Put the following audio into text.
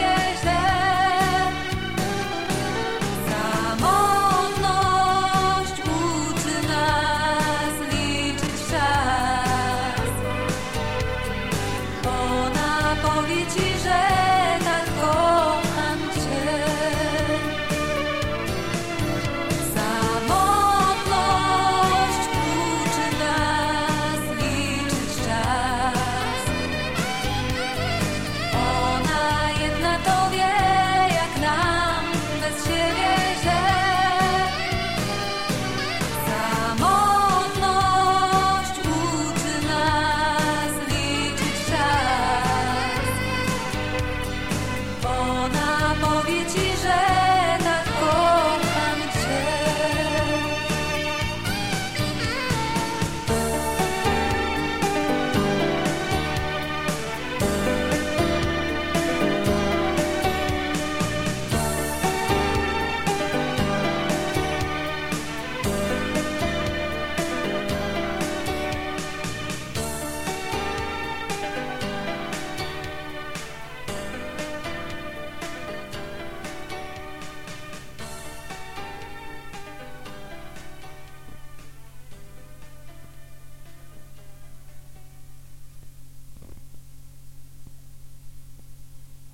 voyage